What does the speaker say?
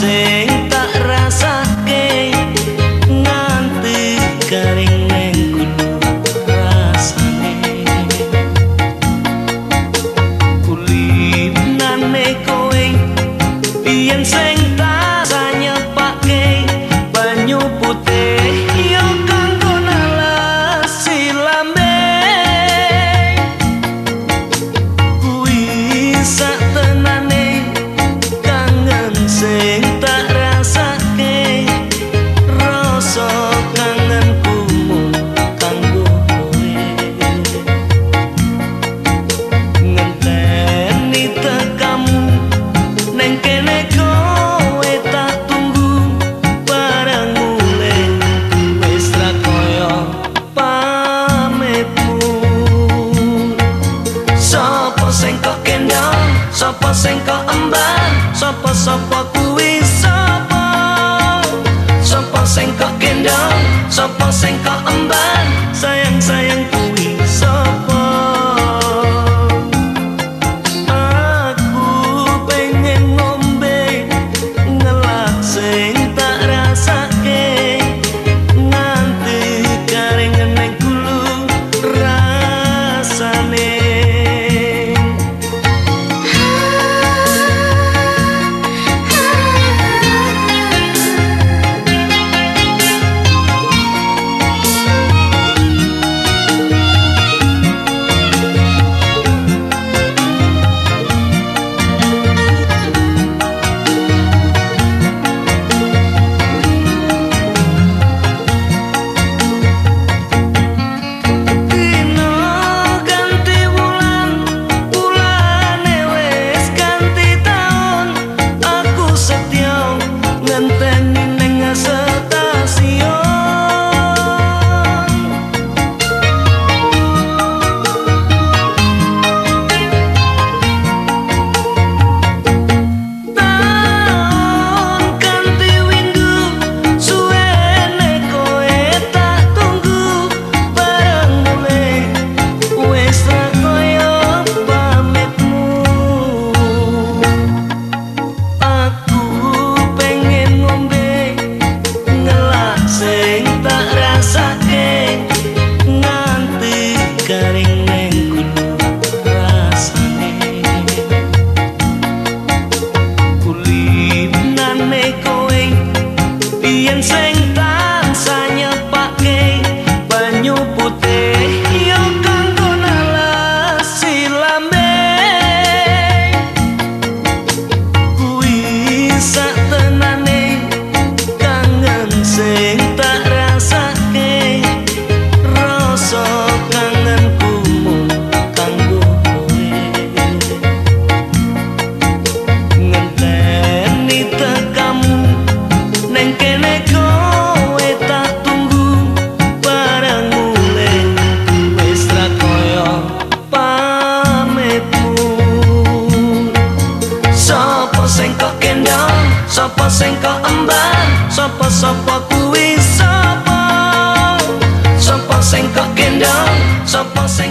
say sing kok kendang sapa sing kok emban sapa sapa kuwi sapa? Sapa sing kok kendang sapa sing kok emban sing kok kendang sapa sing kok emban sapa sapa kuwi sapa? Sapa sing kok kendang sapa sing